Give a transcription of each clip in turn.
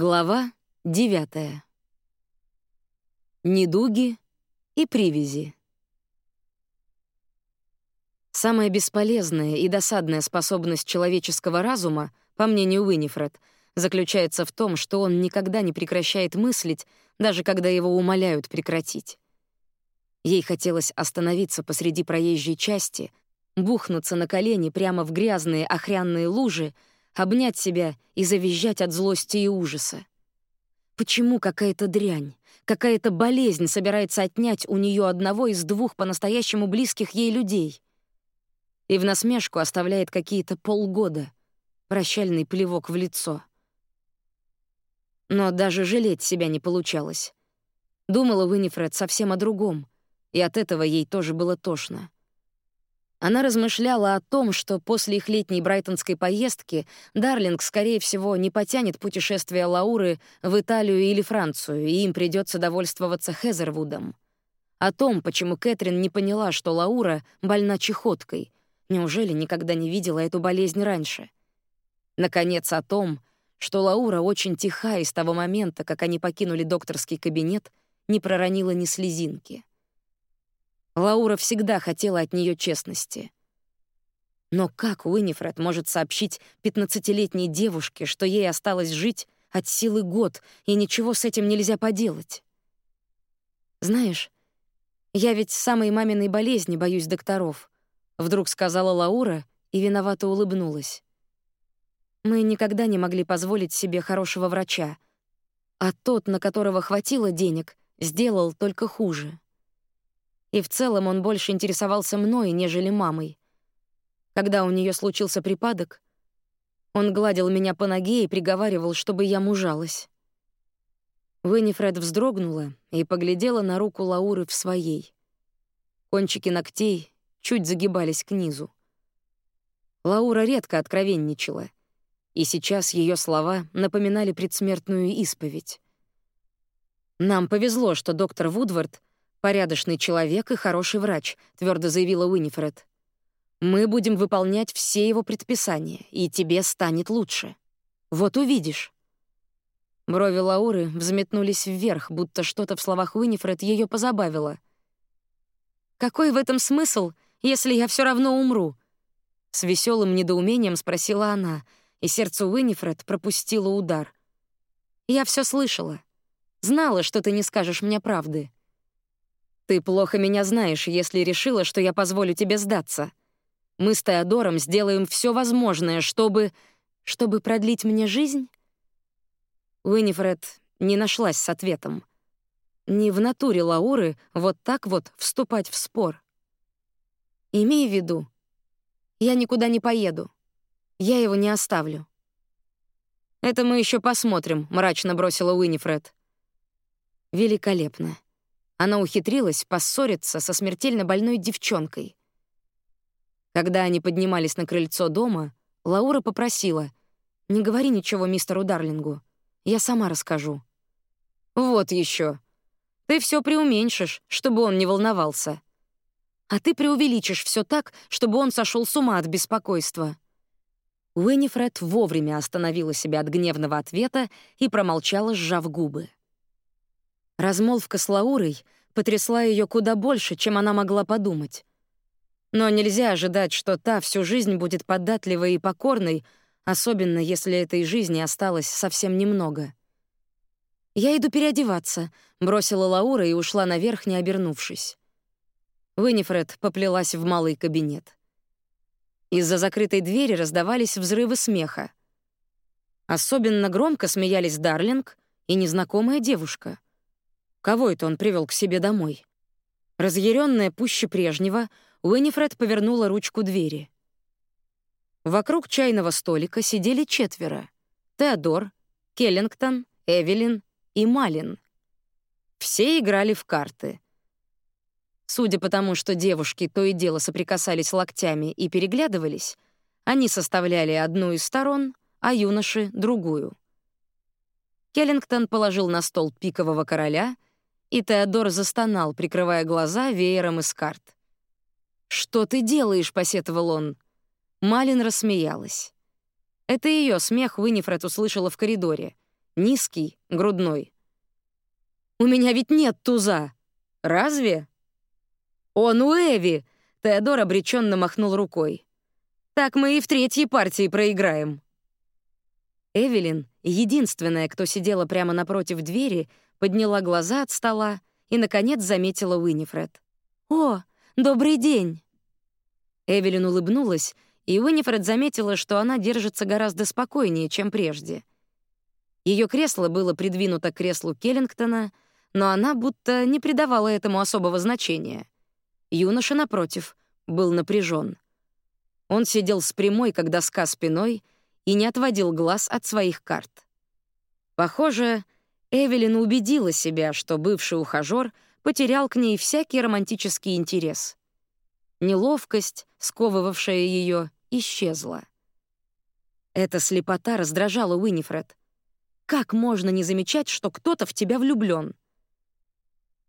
Глава 9. Недуги и привязи. Самая бесполезная и досадная способность человеческого разума, по мнению Уинифред, заключается в том, что он никогда не прекращает мыслить, даже когда его умоляют прекратить. Ей хотелось остановиться посреди проезжей части, бухнуться на колени прямо в грязные охрянные лужи — обнять себя и завизжать от злости и ужаса. Почему какая-то дрянь, какая-то болезнь собирается отнять у нее одного из двух по-настоящему близких ей людей? И в насмешку оставляет какие-то полгода, прощальный плевок в лицо. Но даже жалеть себя не получалось. Думала Уинифред совсем о другом, и от этого ей тоже было тошно. Она размышляла о том, что после их летней брайтонской поездки Дарлинг, скорее всего, не потянет путешествие Лауры в Италию или Францию, и им придется довольствоваться Хезервудом. О том, почему Кэтрин не поняла, что Лаура больна чехоткой. Неужели никогда не видела эту болезнь раньше? Наконец, о том, что Лаура очень тиха и с того момента, как они покинули докторский кабинет, не проронила ни слезинки. Лаура всегда хотела от нее честности. Но как Уинифред может сообщить пятнадцатилетней девушке, что ей осталось жить от силы год, и ничего с этим нельзя поделать? «Знаешь, я ведь самой маминой болезни боюсь докторов», — вдруг сказала Лаура и виновато улыбнулась. «Мы никогда не могли позволить себе хорошего врача, а тот, на которого хватило денег, сделал только хуже» и в целом он больше интересовался мной, нежели мамой. Когда у нее случился припадок, он гладил меня по ноге и приговаривал, чтобы я мужалась. Виннифред вздрогнула и поглядела на руку Лауры в своей. Кончики ногтей чуть загибались к низу. Лаура редко откровенничала, и сейчас ее слова напоминали предсмертную исповедь. Нам повезло, что доктор Вудвард порядочный человек и хороший врач», — твердо заявила Уинифред. «Мы будем выполнять все его предписания, и тебе станет лучше. Вот увидишь». Брови Лауры взметнулись вверх, будто что-то в словах Уинифред ее позабавило. «Какой в этом смысл, если я все равно умру?» С веселым недоумением спросила она, и сердце Уинифред пропустило удар. «Я все слышала. Знала, что ты не скажешь мне правды. Ты плохо меня знаешь, если решила, что я позволю тебе сдаться. Мы с Теодором сделаем все возможное, чтобы... чтобы продлить мне жизнь?» Уинифред не нашлась с ответом. Не в натуре Лауры вот так вот вступать в спор. «Имей в виду, я никуда не поеду. Я его не оставлю». «Это мы еще посмотрим», — мрачно бросила Уинифред. «Великолепно. Она ухитрилась поссориться со смертельно больной девчонкой. Когда они поднимались на крыльцо дома, Лаура попросила, «Не говори ничего мистеру Дарлингу, я сама расскажу». «Вот еще. Ты все преуменьшишь, чтобы он не волновался. А ты преувеличишь все так, чтобы он сошел с ума от беспокойства». Уиннифред вовремя остановила себя от гневного ответа и промолчала, сжав губы. Размолвка с Лаурой потрясла ее куда больше, чем она могла подумать. Но нельзя ожидать, что та всю жизнь будет податливой и покорной, особенно если этой жизни осталось совсем немного. «Я иду переодеваться», — бросила Лаура и ушла наверх, не обернувшись. Винифред поплелась в малый кабинет. Из-за закрытой двери раздавались взрывы смеха. Особенно громко смеялись Дарлинг и незнакомая девушка — Кого это он привел к себе домой? Разъяренная пуще прежнего, Уинифред повернула ручку двери. Вокруг чайного столика сидели четверо — Теодор, Келлингтон, Эвелин и Малин. Все играли в карты. Судя по тому, что девушки то и дело соприкасались локтями и переглядывались, они составляли одну из сторон, а юноши — другую. Келлингтон положил на стол пикового короля — и Теодор застонал, прикрывая глаза веером из карт. «Что ты делаешь?» — посетовал он. Малин рассмеялась. Это ее смех Винифред услышала в коридоре. Низкий, грудной. «У меня ведь нет туза!» «Разве?» «Он у Эви!» — Теодор обреченно махнул рукой. «Так мы и в третьей партии проиграем». Эвелин, единственная, кто сидела прямо напротив двери, подняла глаза от стола и, наконец, заметила Уинифред. «О, добрый день!» Эвелин улыбнулась, и Уинифред заметила, что она держится гораздо спокойнее, чем прежде. Ее кресло было придвинуто к креслу Келлингтона, но она будто не придавала этому особого значения. Юноша, напротив, был напряжен. Он сидел с прямой, как доска спиной, и не отводил глаз от своих карт. Похоже, Эвелин убедила себя, что бывший ухажёр потерял к ней всякий романтический интерес. Неловкость, сковывавшая ее, исчезла. Эта слепота раздражала Уинифред. Как можно не замечать, что кто-то в тебя влюблён?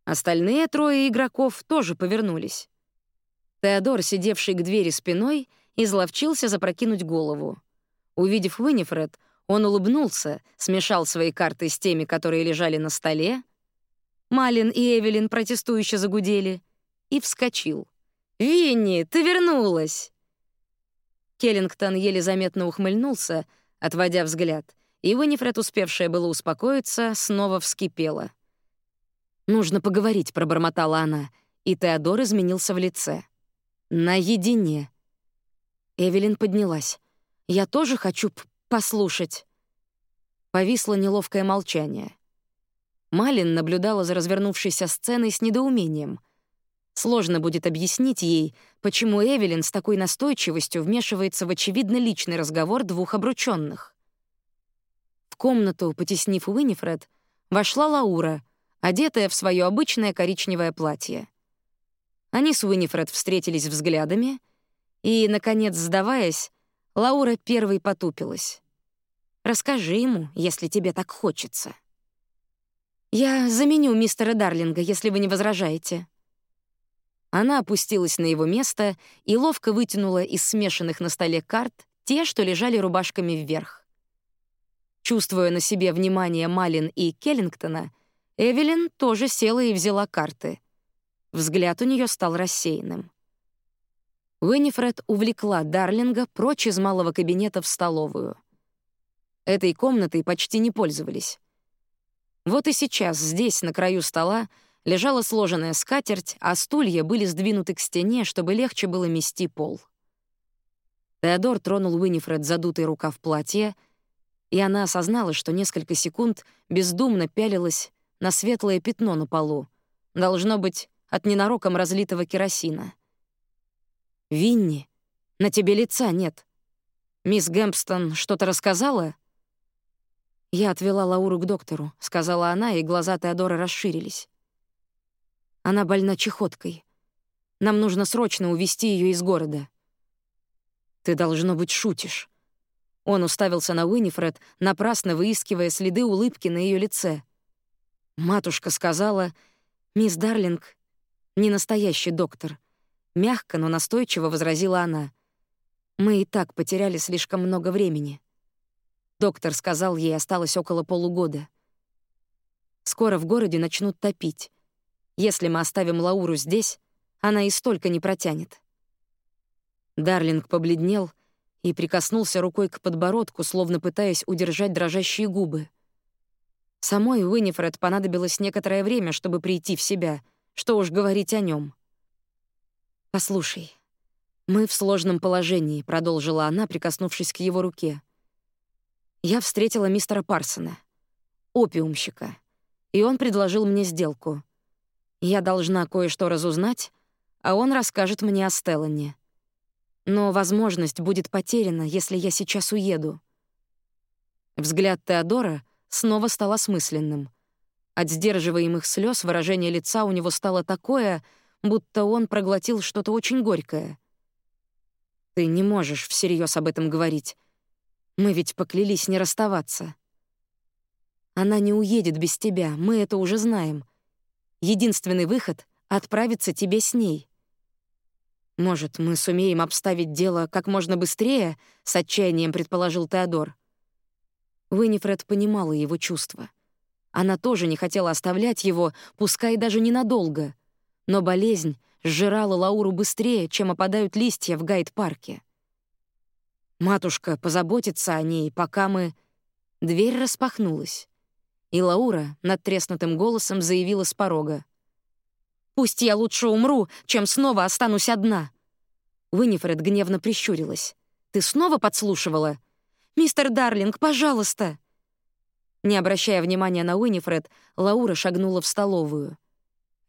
Остальные трое игроков тоже повернулись. Теодор, сидевший к двери спиной, изловчился запрокинуть голову. Увидев Уинифред, он улыбнулся, смешал свои карты с теми, которые лежали на столе. Малин и Эвелин протестующе загудели и вскочил. «Винни, ты вернулась!» Келлингтон еле заметно ухмыльнулся, отводя взгляд, и Уинифред, успевшая было успокоиться, снова вскипела. «Нужно поговорить», — пробормотала она, и Теодор изменился в лице. «Наедине». Эвелин поднялась. «Я тоже хочу послушать». Повисло неловкое молчание. Малин наблюдала за развернувшейся сценой с недоумением. Сложно будет объяснить ей, почему Эвелин с такой настойчивостью вмешивается в очевидно личный разговор двух обручённых. В комнату, потеснив Уинифред, вошла Лаура, одетая в своё обычное коричневое платье. Они с Уинифред встретились взглядами, и, наконец, сдаваясь, Лаура первой потупилась. «Расскажи ему, если тебе так хочется». «Я заменю мистера Дарлинга, если вы не возражаете». Она опустилась на его место и ловко вытянула из смешанных на столе карт те, что лежали рубашками вверх. Чувствуя на себе внимание Малин и Келлингтона, Эвелин тоже села и взяла карты. Взгляд у нее стал рассеянным. Уинифред увлекла Дарлинга прочь из малого кабинета в столовую. Этой комнатой почти не пользовались. Вот и сейчас здесь, на краю стола, лежала сложенная скатерть, а стулья были сдвинуты к стене, чтобы легче было мести пол. Теодор тронул Уинифред задутый рукав платья, и она осознала, что несколько секунд бездумно пялилась на светлое пятно на полу. Должно быть, от ненароком разлитого керосина. «Винни, на тебе лица нет. Мисс Гэмпстон что-то рассказала?» «Я отвела Лауру к доктору», — сказала она, и глаза Теодора расширились. «Она больна чехоткой. Нам нужно срочно увезти ее из города». «Ты, должно быть, шутишь». Он уставился на Уинифред, напрасно выискивая следы улыбки на ее лице. Матушка сказала, «Мисс Дарлинг — не настоящий доктор. Мягко, но настойчиво возразила она. «Мы и так потеряли слишком много времени». Доктор сказал, ей осталось около полугода. Скоро в городе начнут топить. Если мы оставим Лауру здесь, она и столько не протянет. Дарлинг побледнел и прикоснулся рукой к подбородку, словно пытаясь удержать дрожащие губы. Самой Уинифред понадобилось некоторое время, чтобы прийти в себя, что уж говорить о нем. «Послушай, мы в сложном положении», — продолжила она, прикоснувшись к его руке. «Я встретила мистера Парсона, опиумщика, и он предложил мне сделку. Я должна кое-что разузнать, а он расскажет мне о Стеллане. Но возможность будет потеряна, если я сейчас уеду». Взгляд Теодора снова стал осмысленным. От сдерживаемых слез выражение лица у него стало такое — будто он проглотил что-то очень горькое. «Ты не можешь всерьез об этом говорить. Мы ведь поклялись не расставаться. Она не уедет без тебя, мы это уже знаем. Единственный выход — отправиться тебе с ней. Может, мы сумеем обставить дело как можно быстрее?» — с отчаянием предположил Теодор. Уинифред понимала его чувства. Она тоже не хотела оставлять его, пускай даже ненадолго. Но болезнь сжирала Лауру быстрее, чем опадают листья в гайд-парке. Матушка позаботится о ней, пока мы... Дверь распахнулась, и Лаура над треснутым голосом заявила с порога. «Пусть я лучше умру, чем снова останусь одна!» Уинифред гневно прищурилась. «Ты снова подслушивала? Мистер Дарлинг, пожалуйста!» Не обращая внимания на Уинифред, Лаура шагнула в столовую.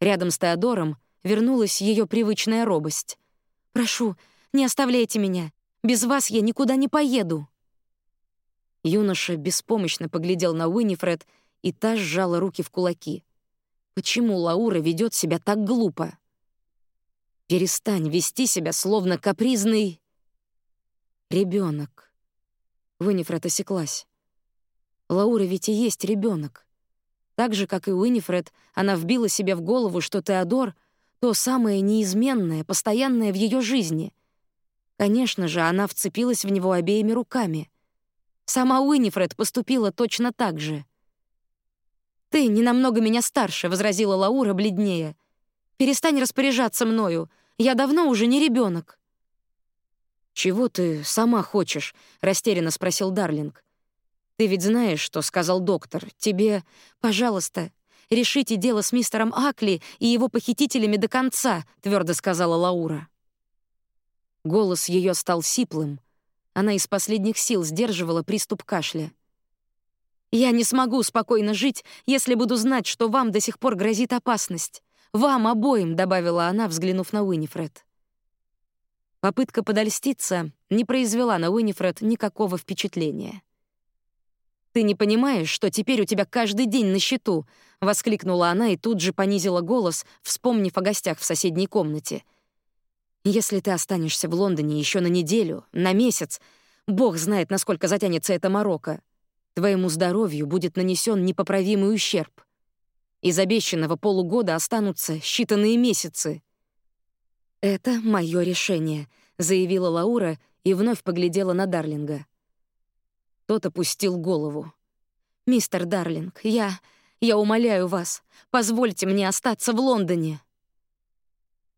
Рядом с Теодором вернулась ее привычная робость. «Прошу, не оставляйте меня. Без вас я никуда не поеду». Юноша беспомощно поглядел на Уинифред, и та сжала руки в кулаки. Почему Лаура ведет себя так глупо? Перестань вести себя словно капризный ребенок. Уинифред осеклась. Лаура ведь и есть ребенок. Так же, как и Уинифред, она вбила себе в голову, что Теодор — то самое неизменное, постоянное в ее жизни. Конечно же, она вцепилась в него обеими руками. Сама Уинифред поступила точно так же. «Ты не намного меня старше», — возразила Лаура бледнее. «Перестань распоряжаться мною. Я давно уже не ребенок. «Чего ты сама хочешь?» — растерянно спросил Дарлинг. «Ты ведь знаешь, что сказал доктор. Тебе, пожалуйста, решите дело с мистером Акли и его похитителями до конца», — твердо сказала Лаура. Голос ее стал сиплым. Она из последних сил сдерживала приступ кашля. «Я не смогу спокойно жить, если буду знать, что вам до сих пор грозит опасность. Вам обоим», — добавила она, взглянув на Уинифред. Попытка подольститься не произвела на Уинифред никакого впечатления. «Ты не понимаешь, что теперь у тебя каждый день на счету?» — воскликнула она и тут же понизила голос, вспомнив о гостях в соседней комнате. «Если ты останешься в Лондоне еще на неделю, на месяц, бог знает, насколько затянется это Марокко, твоему здоровью будет нанесен непоправимый ущерб. Из обещанного полугода останутся считанные месяцы». «Это мое решение», — заявила Лаура и вновь поглядела на Дарлинга. Тот опустил голову. «Мистер Дарлинг, я... я умоляю вас, позвольте мне остаться в Лондоне».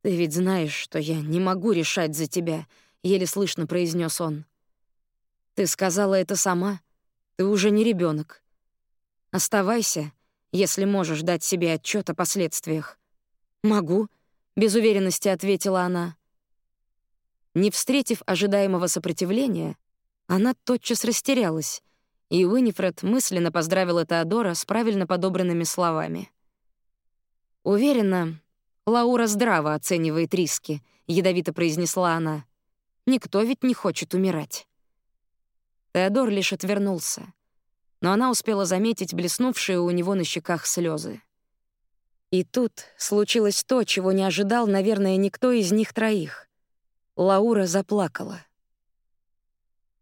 «Ты ведь знаешь, что я не могу решать за тебя», — еле слышно произнес он. «Ты сказала это сама. Ты уже не ребенок. Оставайся, если можешь дать себе отчет о последствиях». «Могу», — без уверенности ответила она. Не встретив ожидаемого сопротивления, она тотчас растерялась, и Уинифред мысленно поздравила Теодора с правильно подобранными словами. «Уверена, Лаура здраво оценивает риски», — ядовито произнесла она. «Никто ведь не хочет умирать». Теодор лишь отвернулся, но она успела заметить блеснувшие у него на щеках слезы. И тут случилось то, чего не ожидал, наверное, никто из них троих. Лаура заплакала.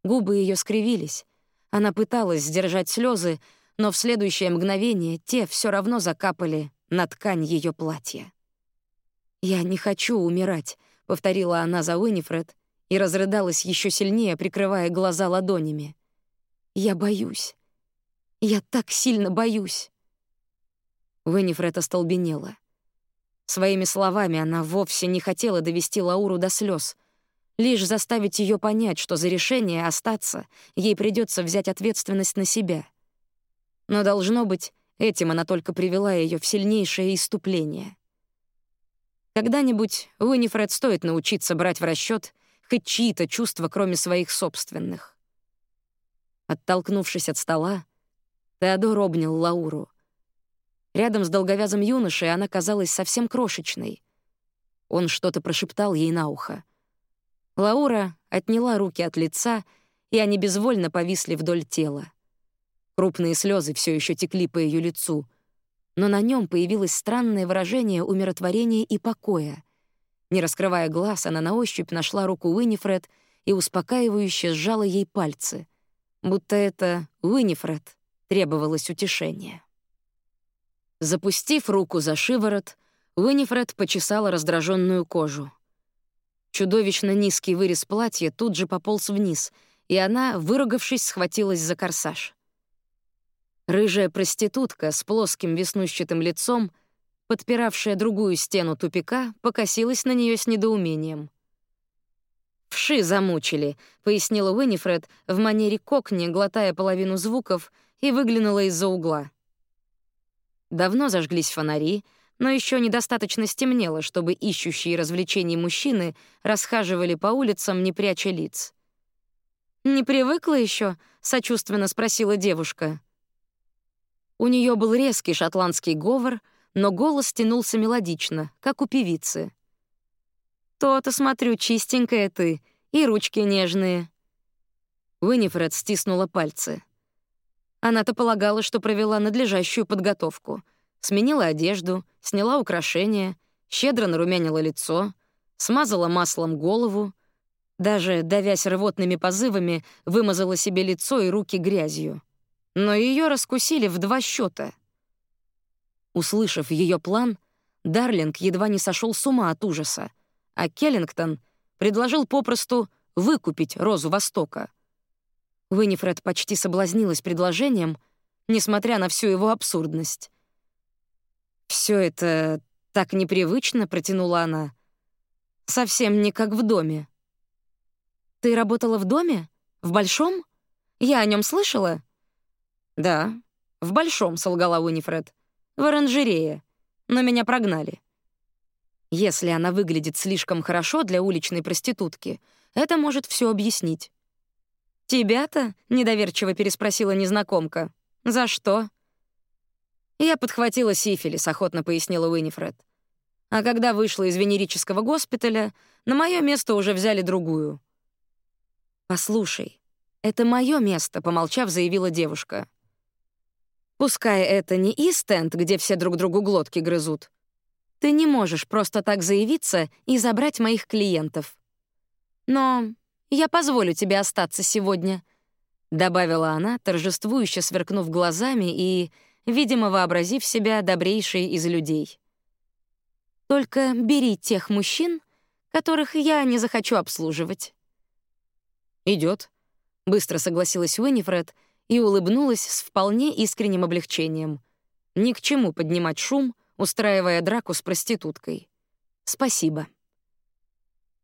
Губы ее скривились. Она пыталась сдержать слезы, но в следующее мгновение те все равно закапали на ткань ее платья. «Я не хочу умирать», — повторила она за Уинифред и разрыдалась еще сильнее, прикрывая глаза ладонями. «Я боюсь. Я так сильно боюсь». Уинифред остолбенела. Своими словами она вовсе не хотела довести Лауру до слез, лишь заставить ее понять, что за решение остаться ей придется взять ответственность на себя. Но, должно быть, этим она только привела ее в сильнейшее иступление. Когда-нибудь Уинифред стоит научиться брать в расчет хоть чьи-то чувства, кроме своих собственных. Оттолкнувшись от стола, Теодор обнял Лауру. Рядом с долговязым юношей она казалась совсем крошечной. Он что-то прошептал ей на ухо. Лаура отняла руки от лица, и они безвольно повисли вдоль тела. Крупные слезы все еще текли по ее лицу, но на нем появилось странное выражение умиротворения и покоя. Не раскрывая глаз, она на ощупь нашла руку Уинифред и успокаивающе сжала ей пальцы, будто это Уинифред требовалось утешение. Запустив руку за шиворот, Уинифред почесала раздраженную кожу. Чудовищно низкий вырез платья тут же пополз вниз, и она, выругавшись, схватилась за корсаж. Рыжая проститутка с плоским веснущатым лицом, подпиравшая другую стену тупика, покосилась на нее с недоумением. «Вши замучили», — пояснила Уинифред в манере кокни, глотая половину звуков, и выглянула из-за угла. Давно зажглись фонари, но еще недостаточно стемнело, чтобы ищущие развлечений мужчины расхаживали по улицам, не пряча лиц. «Не привыкла еще? сочувственно спросила девушка. У нее был резкий шотландский говор, но голос тянулся мелодично, как у певицы. «То-то, смотрю, чистенькая ты, и ручки нежные». Уинифред стиснула пальцы. Она-то полагала, что провела надлежащую подготовку. Сменила одежду, сняла украшения, щедро нарумянила лицо, смазала маслом голову, даже, давясь рвотными позывами, вымазала себе лицо и руки грязью. Но ее раскусили в два счета. Услышав ее план, Дарлинг едва не сошел с ума от ужаса, а Келлингтон предложил попросту выкупить Розу Востока. Уинифред почти соблазнилась предложением, несмотря на всю его абсурдность. Все это так непривычно», — протянула она. «Совсем не как в доме». «Ты работала в доме? В большом? Я о нем слышала?» «Да, в большом», — солгала Уинифред. «В оранжерее. Но меня прогнали». Если она выглядит слишком хорошо для уличной проститутки, это может все объяснить. «Тебя-то?» — недоверчиво переспросила незнакомка. «За что?» «Я подхватила сифилис», — охотно пояснила Уинифред. «А когда вышла из венерического госпиталя, на мое место уже взяли другую». «Послушай, это мое место», — помолчав, заявила девушка. «Пускай это не Истенд, где все друг другу глотки грызут. Ты не можешь просто так заявиться и забрать моих клиентов. Но я позволю тебе остаться сегодня», — добавила она, торжествующе сверкнув глазами и видимо, вообразив себя добрейшей из людей. «Только бери тех мужчин, которых я не захочу обслуживать». Идет, быстро согласилась Уинифред и улыбнулась с вполне искренним облегчением. Ни к чему поднимать шум, устраивая драку с проституткой. «Спасибо».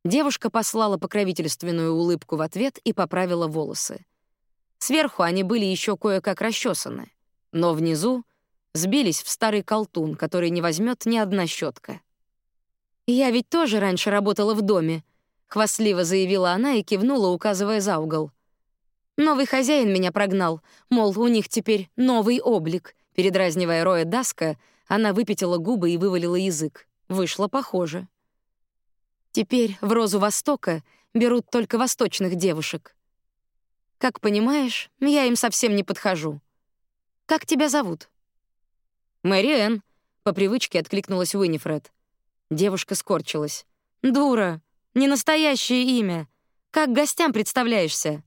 Девушка послала покровительственную улыбку в ответ и поправила волосы. Сверху они были еще кое-как расчесаны но внизу сбились в старый колтун, который не возьмет ни одна щетка. «Я ведь тоже раньше работала в доме», — хвастливо заявила она и кивнула, указывая за угол. «Новый хозяин меня прогнал, мол, у них теперь новый облик». Передразнивая Роя Даска, она выпятила губы и вывалила язык. Вышло похоже. Теперь в Розу Востока берут только восточных девушек. Как понимаешь, я им совсем не подхожу. Как тебя зовут?» «Мэри по привычке откликнулась Уинифред. Девушка скорчилась. «Дура, не настоящее имя. Как гостям представляешься?»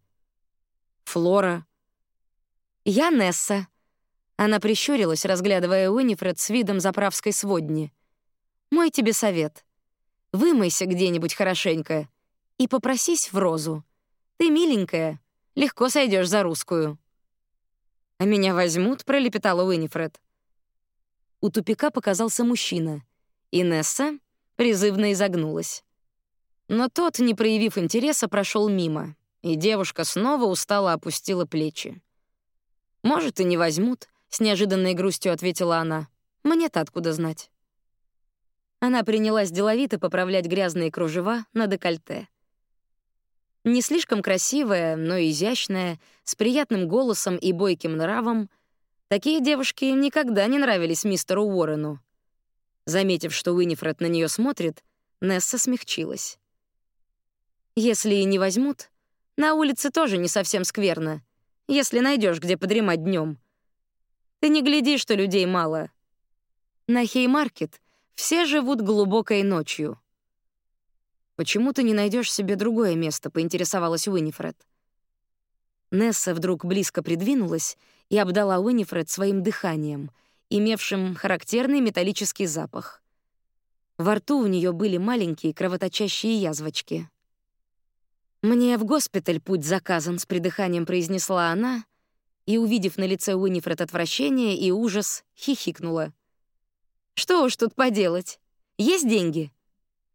«Флора». «Я Несса». Она прищурилась, разглядывая Уинифред с видом заправской сводни. «Мой тебе совет. Вымойся где-нибудь хорошенько и попросись в розу. Ты миленькая, легко сойдешь за русскую». «А меня возьмут?» — пролепетала Уинифред. У тупика показался мужчина. Инесса призывно изогнулась. Но тот, не проявив интереса, прошел мимо, и девушка снова устало опустила плечи. «Может, и не возьмут», — с неожиданной грустью ответила она. «Мне-то откуда знать?» Она принялась деловито поправлять грязные кружева на декольте. Не слишком красивая, но изящная, с приятным голосом и бойким нравом, такие девушки никогда не нравились мистеру Уоррену. Заметив, что Уинифред на нее смотрит, Несса смягчилась. «Если и не возьмут, на улице тоже не совсем скверно, если найдешь, где подремать днем. Ты не гляди, что людей мало. На Хеймаркет все живут глубокой ночью. «Почему ты не найдешь себе другое место?» — поинтересовалась Уинифред. Несса вдруг близко придвинулась и обдала Уинифред своим дыханием, имевшим характерный металлический запах. Во рту у нее были маленькие кровоточащие язвочки. «Мне в госпиталь путь заказан», — с придыханием произнесла она и, увидев на лице Уинифред отвращение и ужас, хихикнула. «Что уж тут поделать? Есть деньги?»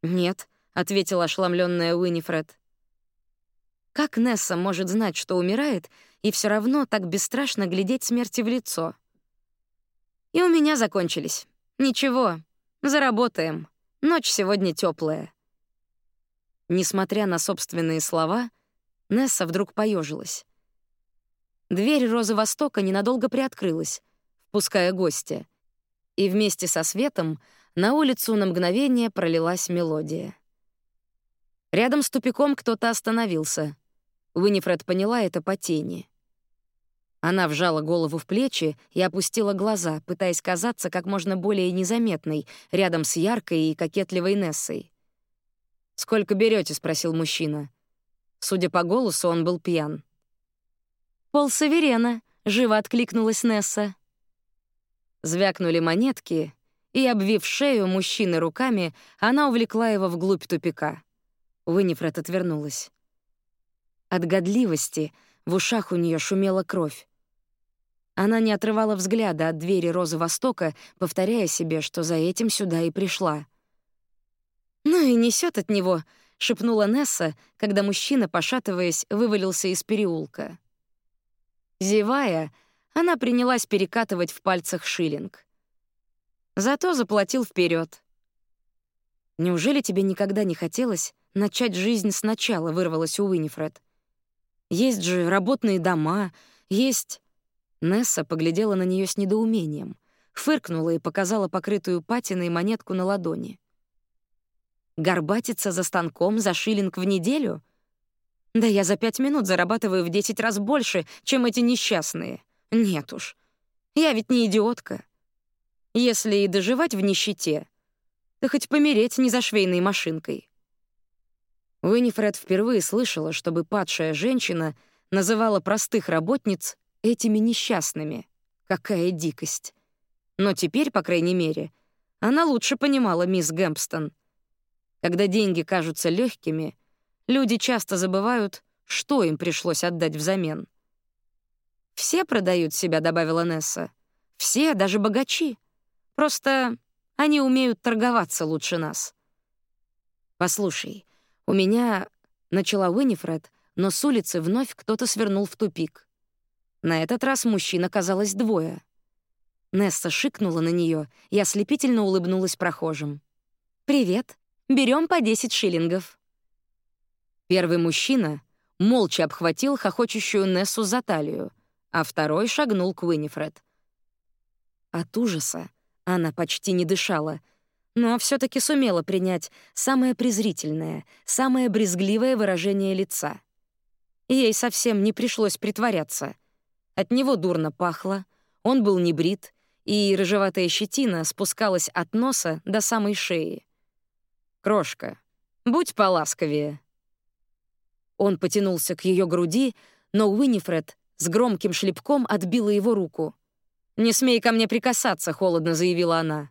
«Нет», — ответила ошеломленная Уинифред. Как Несса может знать, что умирает, и все равно так бесстрашно глядеть смерти в лицо? И у меня закончились. Ничего, заработаем. Ночь сегодня теплая. Несмотря на собственные слова, Несса вдруг поежилась. Дверь Розы Востока ненадолго приоткрылась, впуская гостя, и вместе со светом на улицу на мгновение пролилась мелодия. Рядом с тупиком кто-то остановился. Уинифред поняла это по тени. Она вжала голову в плечи и опустила глаза, пытаясь казаться как можно более незаметной рядом с яркой и кокетливой Нессой. «Сколько берете? спросил мужчина. Судя по голосу, он был пьян. «Пол Саверена», — живо откликнулась Несса. Звякнули монетки, и, обвив шею мужчины руками, она увлекла его вглубь тупика. Уинифред отвернулась. От годливости в ушах у нее шумела кровь. Она не отрывала взгляда от двери Розы Востока, повторяя себе, что за этим сюда и пришла. «Ну и несет от него», — шепнула Несса, когда мужчина, пошатываясь, вывалился из переулка. Зевая, она принялась перекатывать в пальцах шиллинг. Зато заплатил вперед. «Неужели тебе никогда не хотелось начать жизнь сначала?» — вырвалась у Уинифред. «Есть же работные дома, есть...» Несса поглядела на нее с недоумением, фыркнула и показала покрытую патиной монетку на ладони. «Горбатиться за станком за шиллинг в неделю? Да я за пять минут зарабатываю в десять раз больше, чем эти несчастные. Нет уж, я ведь не идиотка. Если и доживать в нищете, то хоть помереть не за швейной машинкой». Уинифред впервые слышала, чтобы падшая женщина называла простых работниц этими несчастными. Какая дикость. Но теперь, по крайней мере, она лучше понимала мисс Гэмпстон. Когда деньги кажутся легкими, люди часто забывают, что им пришлось отдать взамен. «Все продают себя», — добавила Несса. «Все, даже богачи. Просто они умеют торговаться лучше нас». «Послушай, у меня...» — начала Уинифред, но с улицы вновь кто-то свернул в тупик. На этот раз мужчин оказалось двое. Несса шикнула на нее и ослепительно улыбнулась прохожим. «Привет. Берем по 10 шиллингов». Первый мужчина молча обхватил хохочущую Нессу за талию, а второй шагнул к Уинифред. От ужаса она почти не дышала, но все таки сумела принять самое презрительное, самое брезгливое выражение лица. Ей совсем не пришлось притворяться — от него дурно пахло, он был не брит, и рыжеватая щетина спускалась от носа до самой шеи. «Крошка, будь поласковее». Он потянулся к ее груди, но Уинифред с громким шлепком отбила его руку. «Не смей ко мне прикасаться», — холодно заявила она.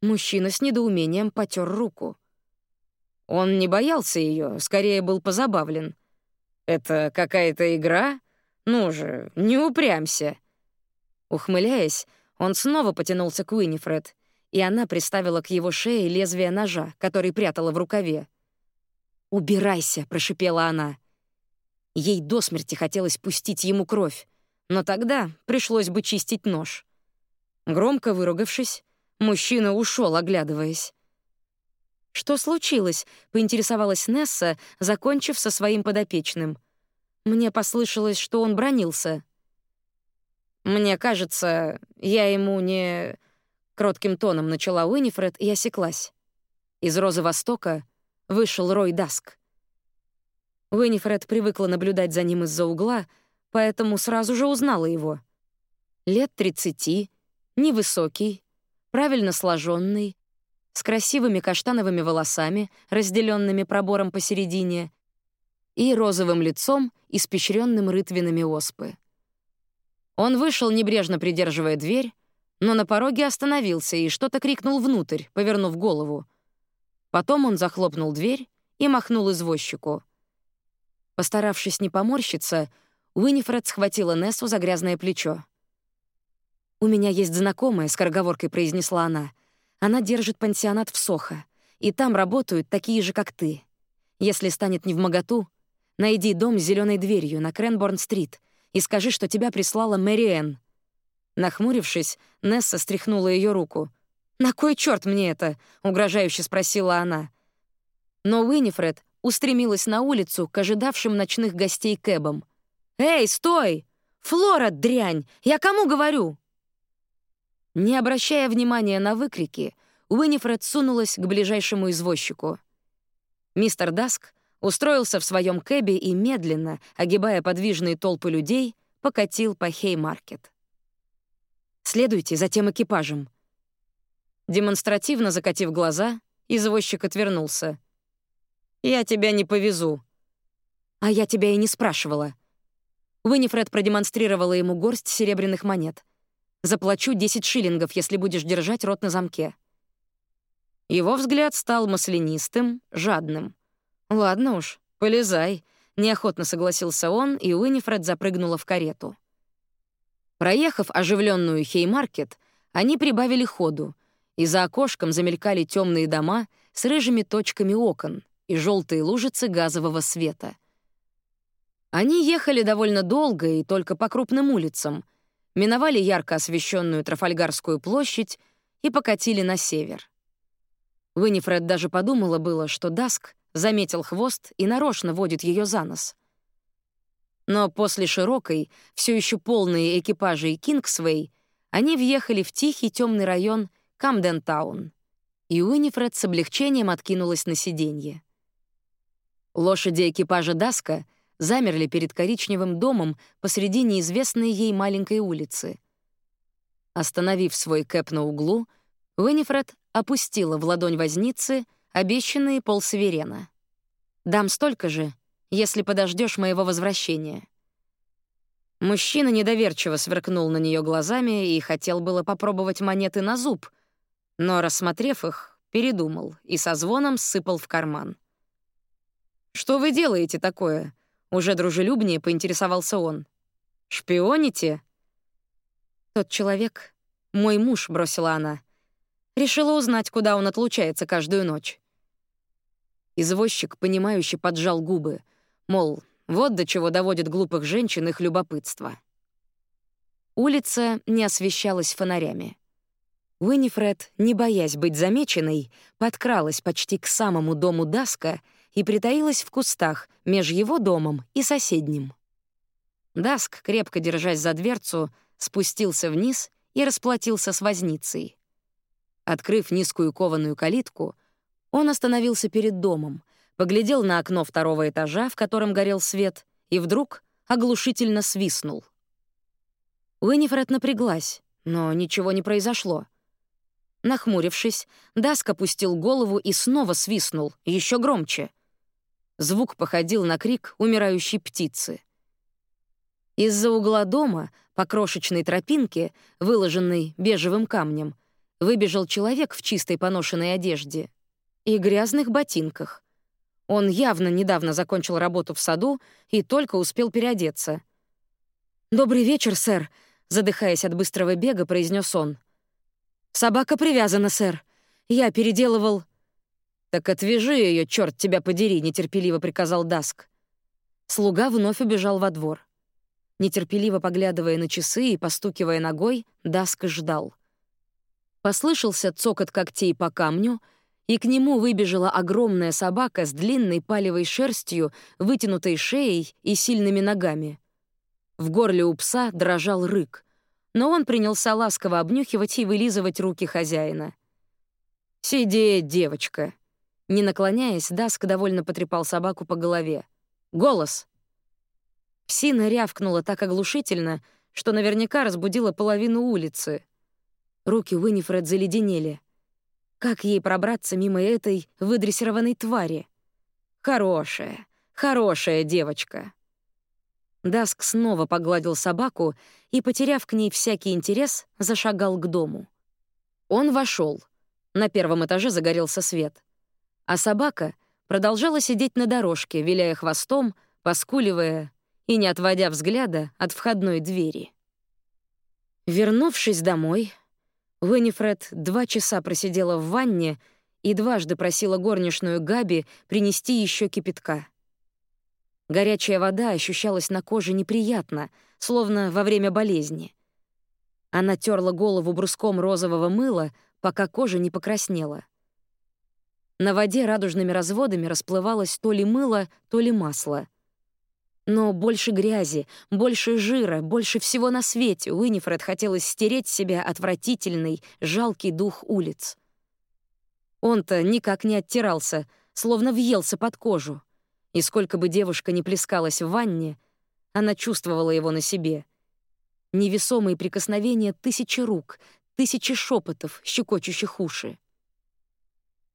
Мужчина с недоумением потер руку. Он не боялся ее, скорее был позабавлен. «Это какая-то игра?» «Ну же, не упрямься!» Ухмыляясь, он снова потянулся к Уинифред, и она приставила к его шее лезвие ножа, который прятала в рукаве. «Убирайся!» — прошипела она. Ей до смерти хотелось пустить ему кровь, но тогда пришлось бы чистить нож. Громко выругавшись, мужчина ушел, оглядываясь. «Что случилось?» — поинтересовалась Несса, закончив со своим подопечным — мне послышалось, что он бронился. «Мне кажется, я ему не...» Кротким тоном начала Уинифред и осеклась. Из «Розы Востока» вышел Рой Даск. Уинифред привыкла наблюдать за ним из-за угла, поэтому сразу же узнала его. Лет тридцати, невысокий, правильно сложенный, с красивыми каштановыми волосами, разделенными пробором посередине, и розовым лицом, испещренным рытвинами оспы. Он вышел, небрежно придерживая дверь, но на пороге остановился и что-то крикнул внутрь, повернув голову. Потом он захлопнул дверь и махнул извозчику. Постаравшись не поморщиться, Уинифред схватила Нессу за грязное плечо. «У меня есть знакомая», — скороговоркой произнесла она. «Она держит пансионат в Сохо, и там работают такие же, как ты. Если станет не в моготу, найди дом с зеленой дверью на Кренборн-стрит и скажи, что тебя прислала Мэри Энн». Нахмурившись, Несса стряхнула ее руку. «На кой черт мне это?» — угрожающе спросила она. Но Уинифред устремилась на улицу к ожидавшим ночных гостей кэбам. «Эй, стой! Флора, дрянь! Я кому говорю?» Не обращая внимания на выкрики, Уинифред сунулась к ближайшему извозчику. Мистер Даск устроился в своем кэбе и медленно, огибая подвижные толпы людей, покатил по Хеймаркет. «Следуйте за тем экипажем». Демонстративно закатив глаза, извозчик отвернулся. «Я тебя не повезу». «А я тебя и не спрашивала». Уинифред продемонстрировала ему горсть серебряных монет. Заплачу 10 шиллингов, если будешь держать рот на замке». Его взгляд стал маслянистым, жадным. «Ладно уж, полезай», — неохотно согласился он, и Уинифред запрыгнула в карету. Проехав оживленную Хеймаркет, они прибавили ходу, и за окошком замелькали темные дома с рыжими точками окон и желтые лужицы газового света. Они ехали довольно долго и только по крупным улицам — миновали ярко освещенную Трафальгарскую площадь и покатили на север. Винифред даже подумала было, что Даск заметил хвост и нарочно водит ее за нос. Но после широкой, все еще полной экипажей Кингсвей, они въехали в тихий темный район Камден-таун, и Уинифред с облегчением откинулась на сиденье. Лошади экипажа Даска — замерли перед коричневым домом посреди неизвестной ей маленькой улицы. Остановив свой кэп на углу, Уинифред опустила в ладонь возницы обещанные полсаверена. «Дам столько же, если подождешь моего возвращения». Мужчина недоверчиво сверкнул на нее глазами и хотел было попробовать монеты на зуб, но, рассмотрев их, передумал и со звоном сыпал в карман. «Что вы делаете такое?» Уже дружелюбнее поинтересовался он. «Шпионите?» «Тот человек — мой муж», — бросила она. Решила узнать, куда он отлучается каждую ночь. Извозчик, понимающе поджал губы, мол, вот до чего доводит глупых женщин их любопытство. Улица не освещалась фонарями. Уинифред, не боясь быть замеченной, подкралась почти к самому дому Даска — и притаилась в кустах меж его домом и соседним. Даск, крепко держась за дверцу, спустился вниз и расплатился с возницей. Открыв низкую кованую калитку, он остановился перед домом, поглядел на окно второго этажа, в котором горел свет, и вдруг оглушительно свистнул. Уинифред напряглась, но ничего не произошло. Нахмурившись, Даск опустил голову и снова свистнул, еще громче. Звук походил на крик умирающей птицы. Из-за угла дома, по крошечной тропинке, выложенной бежевым камнем, выбежал человек в чистой поношенной одежде и грязных ботинках. Он явно недавно закончил работу в саду и только успел переодеться. «Добрый вечер, сэр», — задыхаясь от быстрого бега, произнес он. «Собака привязана, сэр. Я переделывал...» «Так отвяжи ее, черт тебя подери», — нетерпеливо приказал Даск. Слуга вновь убежал во двор. Нетерпеливо поглядывая на часы и постукивая ногой, Даск ждал. Послышался цокот когтей по камню, и к нему выбежала огромная собака с длинной палевой шерстью, вытянутой шеей и сильными ногами. В горле у пса дрожал рык, но он принялся ласково обнюхивать и вылизывать руки хозяина. «Сидеть, девочка», не наклоняясь, Даск довольно потрепал собаку по голове. «Голос!» Псина рявкнула так оглушительно, что наверняка разбудила половину улицы. Руки Уинифред заледенели. Как ей пробраться мимо этой выдрессированной твари? Хорошая, хорошая девочка. Даск снова погладил собаку и, потеряв к ней всякий интерес, зашагал к дому. Он вошел. На первом этаже загорелся свет а собака продолжала сидеть на дорожке, виляя хвостом, поскуливая и не отводя взгляда от входной двери. Вернувшись домой, Уинифред два часа просидела в ванне и дважды просила горничную Габи принести еще кипятка. Горячая вода ощущалась на коже неприятно, словно во время болезни. Она терла голову бруском розового мыла, пока кожа не покраснела. На воде радужными разводами расплывалось то ли мыло, то ли масло. Но больше грязи, больше жира, больше всего на свете Уинифред хотелось стереть с себя отвратительный, жалкий дух улиц. Он-то никак не оттирался, словно въелся под кожу. И сколько бы девушка ни плескалась в ванне, она чувствовала его на себе. Невесомые прикосновения тысячи рук, тысячи шепотов, щекочущих уши.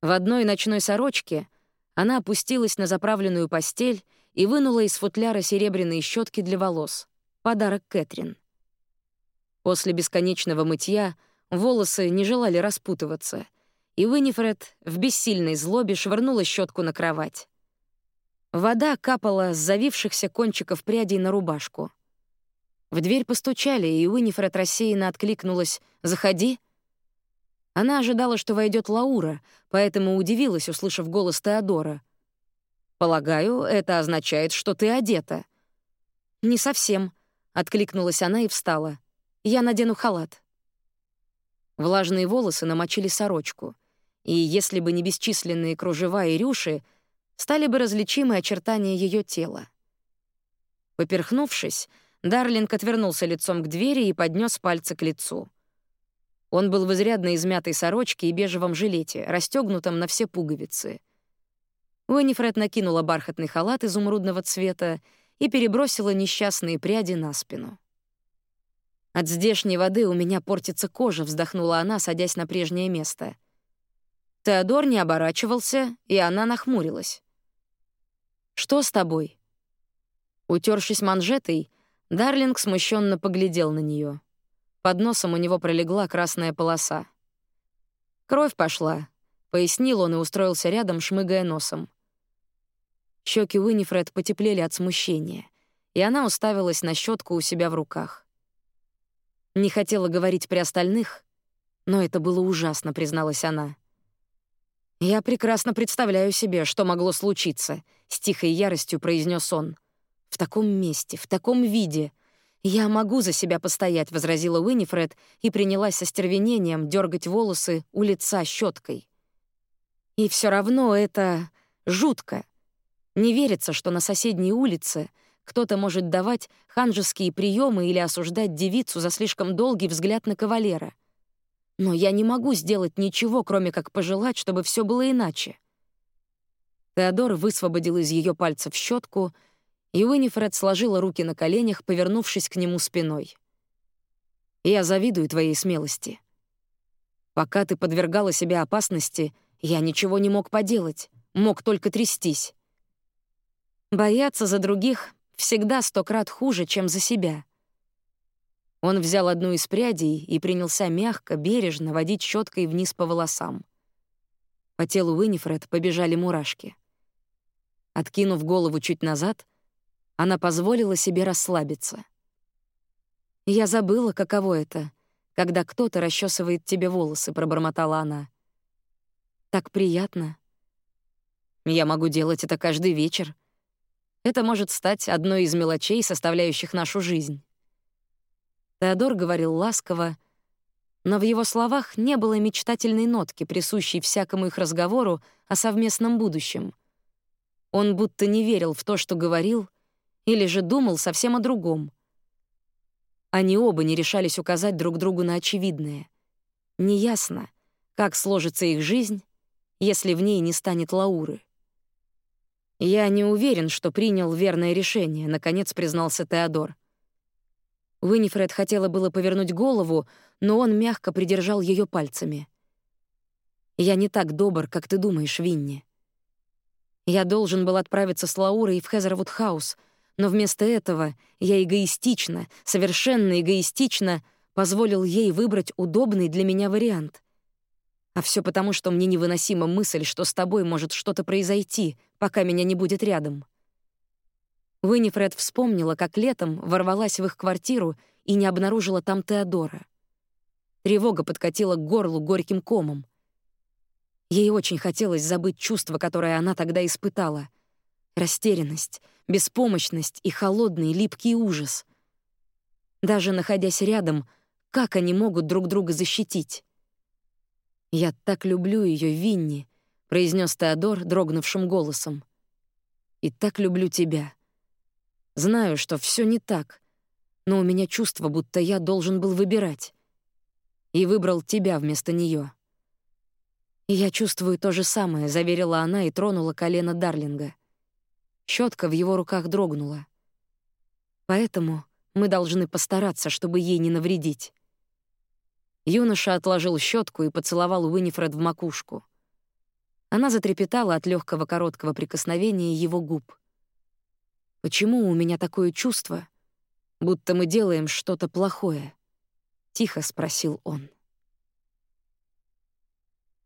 В одной ночной сорочке она опустилась на заправленную постель и вынула из футляра серебряные щетки для волос. Подарок Кэтрин. После бесконечного мытья волосы не желали распутываться, и Уинифред в бессильной злобе швырнула щетку на кровать. Вода капала с завившихся кончиков прядей на рубашку. В дверь постучали, и Уинифред рассеянно откликнулась «Заходи». Она ожидала, что войдет Лаура, поэтому удивилась, услышав голос Теодора. «Полагаю, это означает, что ты одета». «Не совсем», — откликнулась она и встала. «Я надену халат». Влажные волосы намочили сорочку, и если бы не бесчисленные кружева и рюши, стали бы различимы очертания ее тела. Поперхнувшись, Дарлинг отвернулся лицом к двери и поднес пальцы к лицу. Он был в изрядно измятой сорочке и бежевом жилете, расстегнутом на все пуговицы. Уэннифред накинула бархатный халат изумрудного цвета и перебросила несчастные пряди на спину. «От здешней воды у меня портится кожа», — вздохнула она, садясь на прежнее место. Теодор не оборачивался, и она нахмурилась. «Что с тобой?» Утершись манжетой, Дарлинг смущенно поглядел на нее. Под носом у него пролегла красная полоса. «Кровь пошла», — пояснил он и устроился рядом, шмыгая носом. Щеки Уинифред потеплели от смущения, и она уставилась на щетку у себя в руках. Не хотела говорить при остальных, но это было ужасно, призналась она. «Я прекрасно представляю себе, что могло случиться», — с тихой яростью произнес он. «В таком месте, в таком виде, «Я могу за себя постоять», — возразила Уинифред и принялась со стервенением дергать волосы у лица щеткой. И все равно это жутко. Не верится, что на соседней улице кто-то может давать ханжеские приемы или осуждать девицу за слишком долгий взгляд на кавалера. Но я не могу сделать ничего, кроме как пожелать, чтобы все было иначе. Теодор высвободил из ее пальцев щетку — и Уинифред сложила руки на коленях, повернувшись к нему спиной. «Я завидую твоей смелости. Пока ты подвергала себя опасности, я ничего не мог поделать, мог только трястись. Бояться за других всегда сто крат хуже, чем за себя». Он взял одну из прядей и принялся мягко, бережно водить щеткой вниз по волосам. По телу Уинифред побежали мурашки. Откинув голову чуть назад, она позволила себе расслабиться. «Я забыла, каково это, когда кто-то расчесывает тебе волосы», — пробормотала она. «Так приятно. Я могу делать это каждый вечер. Это может стать одной из мелочей, составляющих нашу жизнь». Теодор говорил ласково, но в его словах не было мечтательной нотки, присущей всякому их разговору о совместном будущем. Он будто не верил в то, что говорил, или же думал совсем о другом. Они оба не решались указать друг другу на очевидное. Неясно, как сложится их жизнь, если в ней не станет Лауры. «Я не уверен, что принял верное решение», — наконец признался Теодор. Уинифред хотела было повернуть голову, но он мягко придержал ее пальцами. «Я не так добр, как ты думаешь, Винни. Я должен был отправиться с Лаурой в Хезервуд-хаус, но вместо этого я эгоистично, совершенно эгоистично позволил ей выбрать удобный для меня вариант. А все потому, что мне невыносима мысль, что с тобой может что-то произойти, пока меня не будет рядом. Уиннифред вспомнила, как летом ворвалась в их квартиру и не обнаружила там Теодора. Тревога подкатила к горлу горьким комом. Ей очень хотелось забыть чувство, которое она тогда испытала. Растерянность, беспомощность и холодный липкий ужас. Даже находясь рядом, как они могут друг друга защитить? «Я так люблю ее, Винни», — произнес Теодор дрогнувшим голосом. «И так люблю тебя. Знаю, что все не так, но у меня чувство, будто я должен был выбирать. И выбрал тебя вместо нее. «Я чувствую то же самое», — заверила она и тронула колено Дарлинга. Щетка в его руках дрогнула. «Поэтому мы должны постараться, чтобы ей не навредить». Юноша отложил щетку и поцеловал Уинифред в макушку. Она затрепетала от легкого короткого прикосновения его губ. «Почему у меня такое чувство, будто мы делаем что-то плохое?» — тихо спросил он.